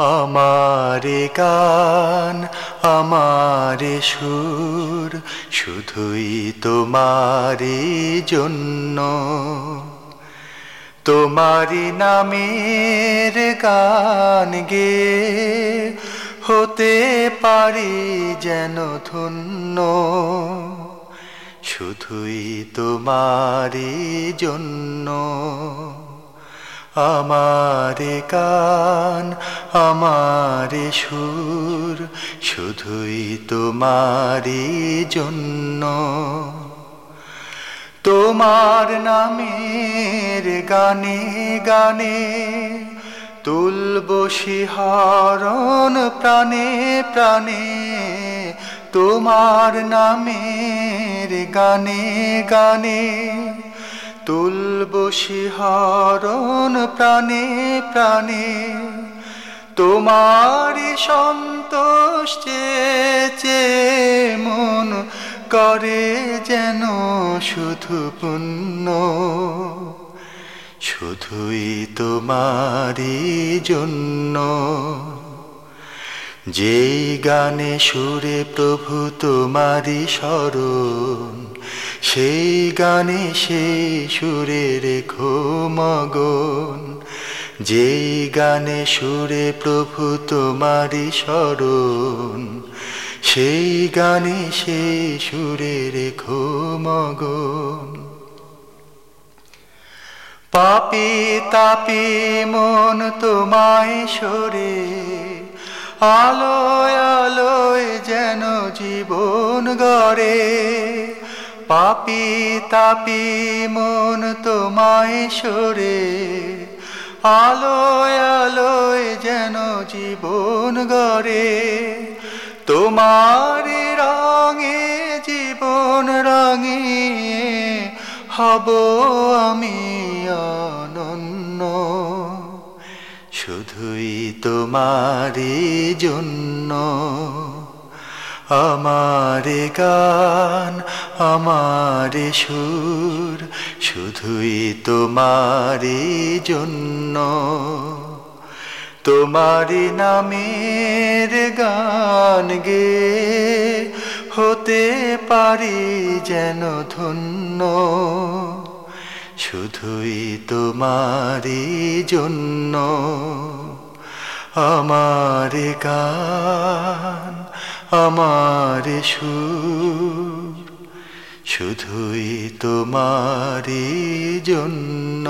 আমারে গান, আমারে সুর, শুধুই তোমারই জন্য। তোমারি নামের গান গে, হতে পারি যেন ধন্য। শুধুই তোমারই জন্য। আমারে কান আমারে সুর, শুধুই তোমারই জন্য। তোমার নামের গানে গানে তুলব শিহরণ প্রাণে প্রাণে। তোমার নামের গানে গানে তুলব শিহরণ প্রাণে প্রাণে তোমারি সন্তোষ চেয়ে মন করে যেন শুধু পুণ্য। শুধুই তোমারি জন্য। যেই গানে সুরে প্রভু তোমারি স্মরণ, সেই গানে সেই সুরে রেখো মগন। যেই গানে সুরে প্রভু তোমারি স্মরণ, সেই গানে সেই সুরে রেখো মগন। পাপি তাপি মন তোমায় সরে আলোয় আলোয় যেন জীবন গড়ে। পাপি তাপি মন তোমায় সরে। আলোয় আলোয় যেন জীবন গড়ে। তোমার রঙে জীবন রঙিয়ে হব আমি অনন্য। শুধুই তোমারই জন্য। আমারে গান, আমারে সুর, শুধুই তোমারই জন্য। তোমারি নামের গান গে, হতে পারি যেন ধন্য। শুধুই তোমারি জন্য আমার গান আমার সুর। শুধুই তোমারি জন্য